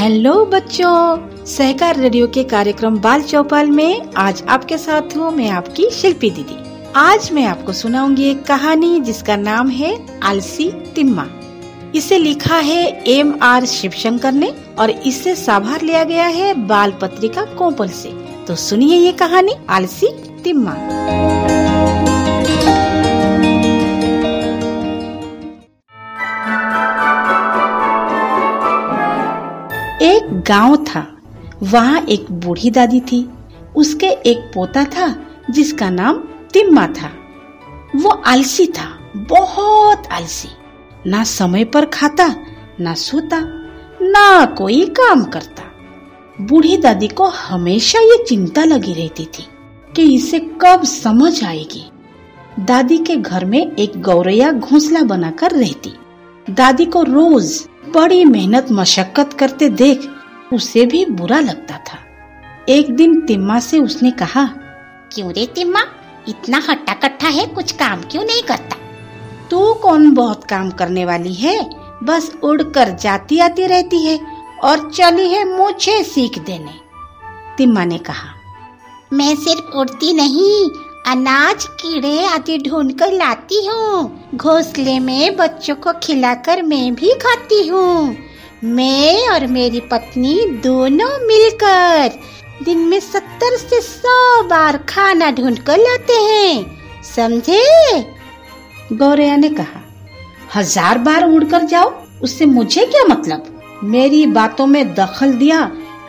Hello बच्चों, सहकार radio के कार्यक्रम बाल चौपाल में आज आपके साथ हूँ मैं आपकी शिल्पी दीदी। आज मैं आपको सुनाऊँगी एक कहानी जिसका नाम है आलसी तिम्मा। इसे लिखा है एम आर शिवशंकर ने और इसे साभार लिया गया है बाल पत्रिका कोपल से। तो सुनिए ये कहानी आलसी तिम्मा। एक गाँव था। वहाँ एक बूढ़ी दादी थी। उसके एक पोता था, जिसका नाम तिम्मा था। वो आलसी था, बहुत आलसी। ना समय पर खाता, ना सोता, ना कोई काम करता। बूढ़ी दादी को हमेशा ये चिंता लगी रहती थी कि इसे कब समझ आएगी। दादी के घर में एक गौरैया घोंसला बनाकर रहती। दादी को रोज बड़ी मेहनत मशक्कत करते देख उसे भी बुरा लगता था। एक दिन तिम्मा से उसने कहा क्यों रे तिम्मा? इतना हट्टा कट्टा है कुछ काम क्यों नहीं करता? तू कौन बहुत काम करने वाली है? बस उड़कर जाती आती रहती है और चली है मुझे सीख देने। तिम्मा ने कहा मैं सिर्फ़ उड़ती नहीं अनाज कीड़े आदि ढूंढ कर लाती हूँ। घोंसले में बच्चों को खिलाकर मैं भी खाती हूँ। मैं और मेरी पत्नी दोनों मिलकर दिन में सत्तर से सौ बार खाना ढूंढ कर लाते हैं। समझे? गौरैया ने कहा, हज़ार बार उड़कर जाओ, उससे मुझे क्या मतलब? मेरी बातों में दखल दिया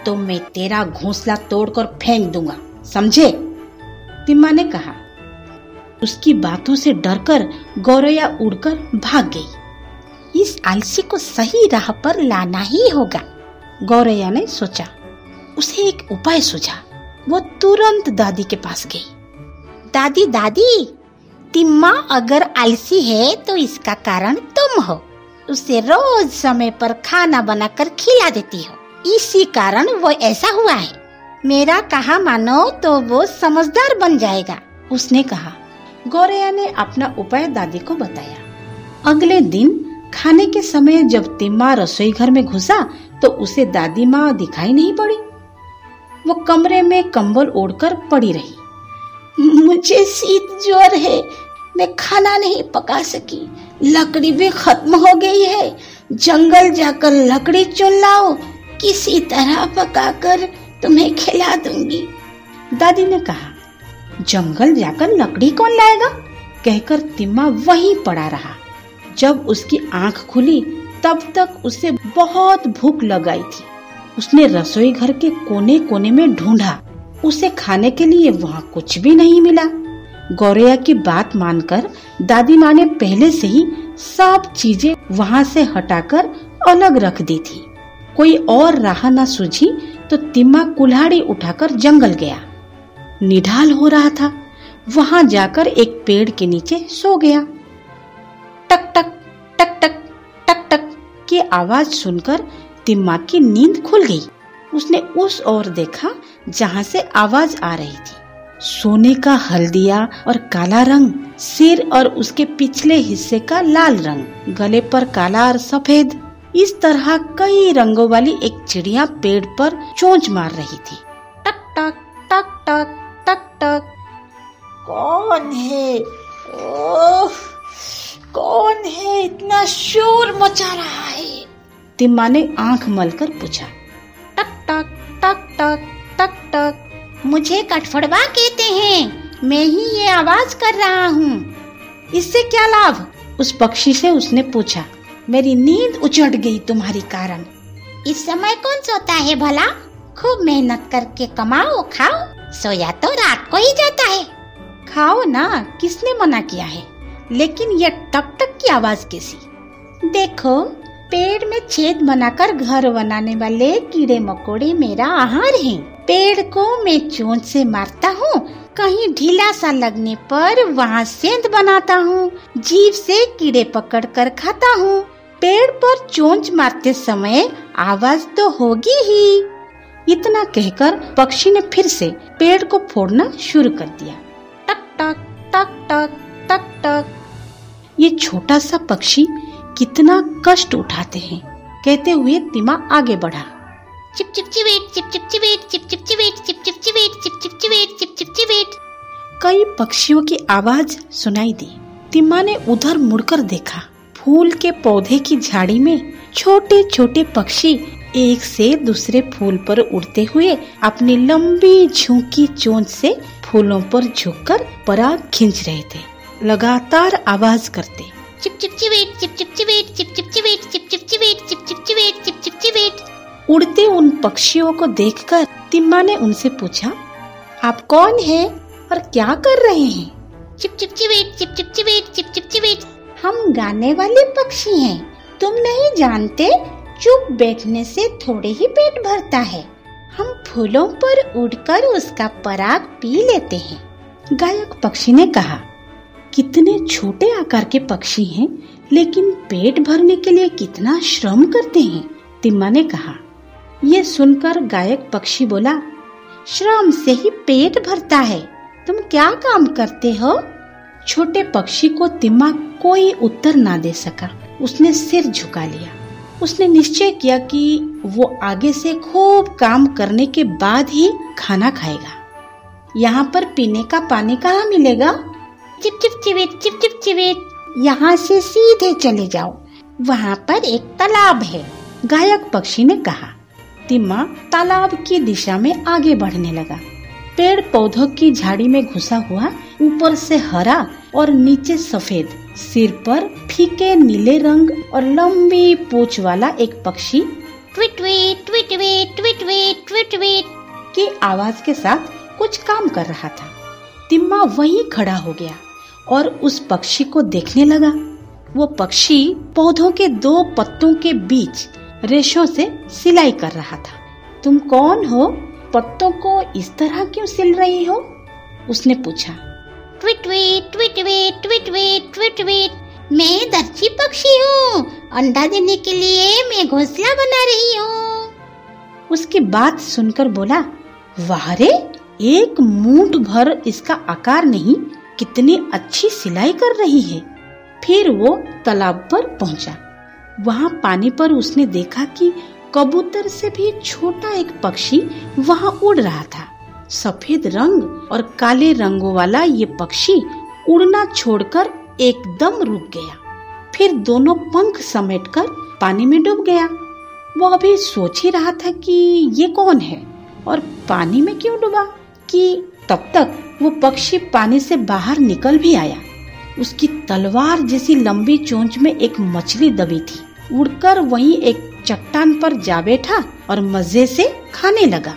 तो मैं तेरा घोंसला तोड़कर फेंक दूँगा। समझे? तिम्मा ने कहा, उसकी बातों से डरकर गौरैया उड़कर भाग गई। इस आलसी को सही राह पर लाना ही होगा। गौरैया ने सोचा, उसे एक उपाय सूझा। वो तुरंत दादी के पास गई। दादी दादी तिम्मा अगर आलसी है तो इसका कारण तुम हो। उसे रोज समय पर खाना बनाकर खिला देती हो। इसी कारण वो ऐसा हुआ है। मेरा कहा मानो तो वो समझदार बन जाएगा, उसने कहा। गौरैया ने अपना उपाय दादी को बताया। अगले दिन खाने के समय जब तिम्मा रसोई घर में घुसा तो उसे दादी माँ दिखाई नहीं पड़ी। वो कमरे में कंबल ओढ़कर पड़ी रही। मुझे शीत ज्वर है, मैं खाना नहीं पका सकी। लकड़ी भी खत्म हो गई है। जंगल जाकर लकड़ी चुन लाओ, किसी तरह पकाकर तुम्हें खिला दूँगी। दादी ने कहा, जंगल जाकर लकड़ी कौन लाएगा? कहकर तिम्मा वहीं पड़ा रहा। जब उसकी आँख खुली, तब तक उसे बहुत भूख लग लगाई थी। उसने रसोई घर के कोने कोने में ढूंढा। उसे खाने के लिए वहाँ कुछ भी नहीं मिला। गौरैया की बात मानकर दादी माँ ने पहले से ही सब चीज़ें वहाँ से हटाकर अलग रख दी थी। कोई और राह न सूझी तो तिम्मा कुल्हाड़ी उठाकर जंगल गया। निढाल हो रहा था। वहाँ जाकर एक पेड़ के नीचे सो गया। टक टक टक टक टक टक की आवाज़ सुनकर तिम्मा की नींद खुल गई। उसने उस ओर देखा जहाँ से आवाज़ आ रही थी। सोने का हल्दिया और काला रंग, सिर और उसके पिछले हिस्से का लाल रंग, गले पर काला और सफ़ेद। इस तरह कई रंगों वाली एक चिड़िया पेड़ पर चोंच मार रही थी। टक टक टक टक टक टक। कौन है? ओह कौन है इतना शोर मचा रहा है? तिम्मा ने आँख मलकर पूछा। टक टक टक टक टक टक। मुझे कठफड़वा कहते हैं। मैं ही ये आवाज़ कर रहा हूँ। इससे क्या लाभ? उस पक्षी से उसने पूछा। मेरी नींद उचट गई तुम्हारी कारण। इस समय कौन सोता है भला? खूब मेहनत करके कमाओ खाओ सोया तो रात को ही जाता है। खाओ ना किसने मना किया है? लेकिन ये टक टक की आवाज़ कैसी? देखो पेड़ में छेद बनाकर घर बनाने वाले कीड़े मकोड़े मेरा आहार हैं। पेड़ को मैं चोंच से मारता हूँ। कहीं ढीला सा लगने पर वहाँ सेंध बनाता हूँ। जीव से कीड़े पकड़ कर खाता हूँ। पेड़ पर चोंच मारते समय आवाज़ तो होगी ही। इतना कहकर पक्षी ने फिर से पेड़ को फोड़ना शुरू कर दिया। टक टक टक टक टक टक। ये छोटा सा पक्षी कितना कष्ट उठाते हैं। कहते हुए तिमा आगे बढ़ा। चिप चिप चिवेट चिप चिप चिवेट चिप चिप चिवेट चिप चिप चिवेट चिप चिप चिवेट चिप चिप चिवेट कई पक्षियों की आवाज़ सुनाई दी। तिम्मा ने उधर मुड़कर देखा। फूल के पौधे की झाड़ी में छोटे छोटे पक्षी एक से दूसरे फूल पर उड़ते हुए अपनी लंबी झुकी चोंच से फूलों पर झुककर पराग खींच रहे थे। लगातार आवाज़ करते। चिप चिप चिवेट चिप चिप चिवेट चिप चिप चिवेट चिप चिप चिवेट चिप चिप चिवेट चिप चिप चिवेट उड़ते उन पक्षियों को देखकर तिम्मा ने उनसे पूछा आप कौन हैं और क्या कर रहे हैं चिप चिप चिवेट चिप चिप चिवेट चिप चिप चिवेट हम गाने वाले पक्षी हैं तुम नहीं जानते चुप बैठने से थोड़े ही पेट भरता है हम फूलों पर उड़कर उसका पराग पी लेते हैं गायक पक्षी ने कहा कितने छोटे आकार के पक्षी हैं लेकिन पेट भरने के लिए कितना श्रम करते हैं तिम्मा ने कहा ये सुनकर गायक पक्षी बोला श्रम से ही पेट भरता है तुम क्या काम करते हो? छोटे पक्षी को तिम्मा कोई उत्तर ना दे सका। उसने सिर झुका लिया। उसने निश्चय किया कि वो आगे से खूब काम करने के बाद ही खाना खाएगा। यहाँ पर पीने का पानी कहाँ मिलेगा? चिप चिप चिवेट चिप चिप चिवेट यहाँ से सीधे चले जाओ। वहाँ पर एक तालाब है गायक पक्षी ने कहा। तिम्मा तालाब की दिशा में आगे बढ़ने लगा। पेड़ पौधों की झाड़ी में घुसा हुआ ऊपर से हरा और नीचे सफ़ेद, सिर पर फीके नीले रंग और लंबी पूछ वाला एक पक्षी ट्विट वेट ट्विट वेट ट्विट वेट ट्विट वेट की आवाज़ के साथ कुछ काम कर रहा था। तिम्मा वहीं खड़ा हो गया और उस पक्षी को देखने लगा। वो पक्षी पौधों के दो पत्तों के बीच रेशों से सिलाई कर रहा था। तुम कौन हो? पत्तों को इस तरह क्यों सिल रही हो? उसने पूछा। ट्विट वेट ट्विट वेट ट्विट वेट ट्विट वेट मैं दर्जी पक्षी हूँ। अंडा देने के लिए मैं घोंसला बना रही हूँ। उसकी बात सुनकर बोला वाह रे एक मूठ भर इसका आकार नहीं कितनी अच्छी सिलाई कर रही है। फिर वो तालाब पर पहुँचा। वहाँ पानी पर उसने देखा कि कबूतर से भी छोटा एक पक्षी वहाँ उड़ रहा था। सफ़ेद रंग और काले रंगों वाला ये पक्षी उड़ना छोड़कर एकदम रुक गया। फिर दोनों पंख समेटकर पानी में डूब गया। वो अभी सोच ही रहा था कि ये कौन है और पानी में क्यों डूबा कि तब तक वो पक्षी पानी से बाहर निकल भी आया। उसकी तलवार जैसी लंबी चोंच में एक मछली दबी थी। उड़कर वहीं एक चट्टान पर जा बैठा और मज़े से खाने लगा।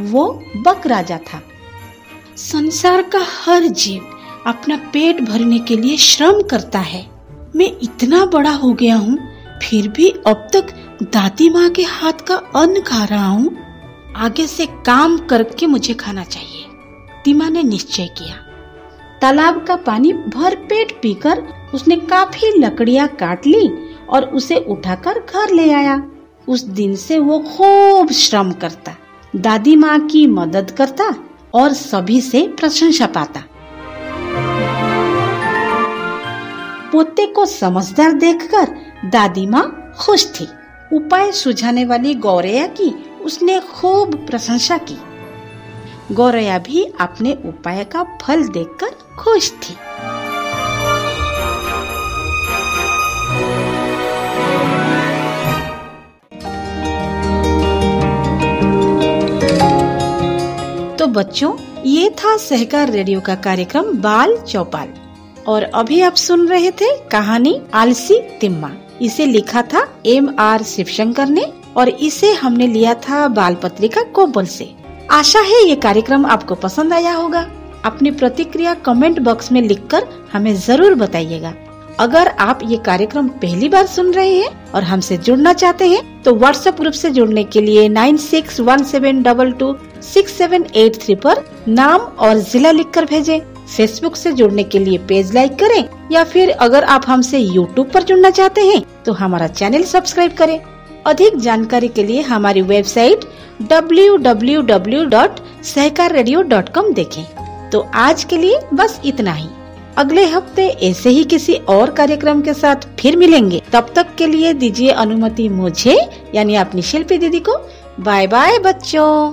वो बक राजा था। संसार का हर जीव अपना पेट भरने के लिए श्रम करता है। मैं इतना बड़ा हो गया हूँ, फिर भी अब तक दादी माँ के हाथ का अन्न खा रहा हूँ। आगे से काम करके मुझे खाना चाहिए। तिमा ने निश्चय किया। तालाब का पानी भर पेट पीकर उसने काफ़ी लकड़ियाँ काट ली और उसे उठाकर घर ले आया। उस दिन से वो खूब श्रम करता, दादी माँ की मदद करता और सभी से प्रशंसा पाता। पोते को समझदार देखकर दादी माँ खुश थी। उपाय सुझाने वाली गौरैया की उसने खूब प्रशंसा की। गौरैया भी अपने उपाय का फल देखकर खुश थी। तो बच्चों, ये था सहकार रेडियो का कार्यक्रम बाल चौपाल। और अभी आप सुन रहे थे कहानी आलसी तिम्मा। इसे लिखा था एम आर शिवशंकर ने और इसे हमने लिया था बाल पत्रिका कोपल से। आशा है ये कार्यक्रम आपको पसंद आया होगा। अपनी प्रतिक्रिया कमेंट बॉक्स में लिखकर हमें ज़रूर बताइएगा। अगर आप ये कार्यक्रम पहली बार सुन रहे हैं और हमसे जुड़ना चाहते हैं तो व्हाट्सएप ग्रुप से जुड़ने के लिए nine six one seven double two six seven eight three पर नाम और जिला लिखकर भेजें। फेसबुक से जुड़ने के लिए पेज लाइक करें या फिर अगर आप हमसे यूट्यूब पर जुड़ना चाहते हैं तो हमारा चैनल सब्सक्राइब करें। अधिक जानकारी के लिए हमारी वेबसाइट www.sahakarradio.com देखें। तो आज के लिए बस इतना ही। अगले हफ़्ते ऐसे ही किसी और कार्यक्रम के साथ फिर मिलेंगे। तब तक के लिए दीजिए अनुमति मुझे, यानी अपनी शिल्पी दीदी को। बाय बाय बच्चों।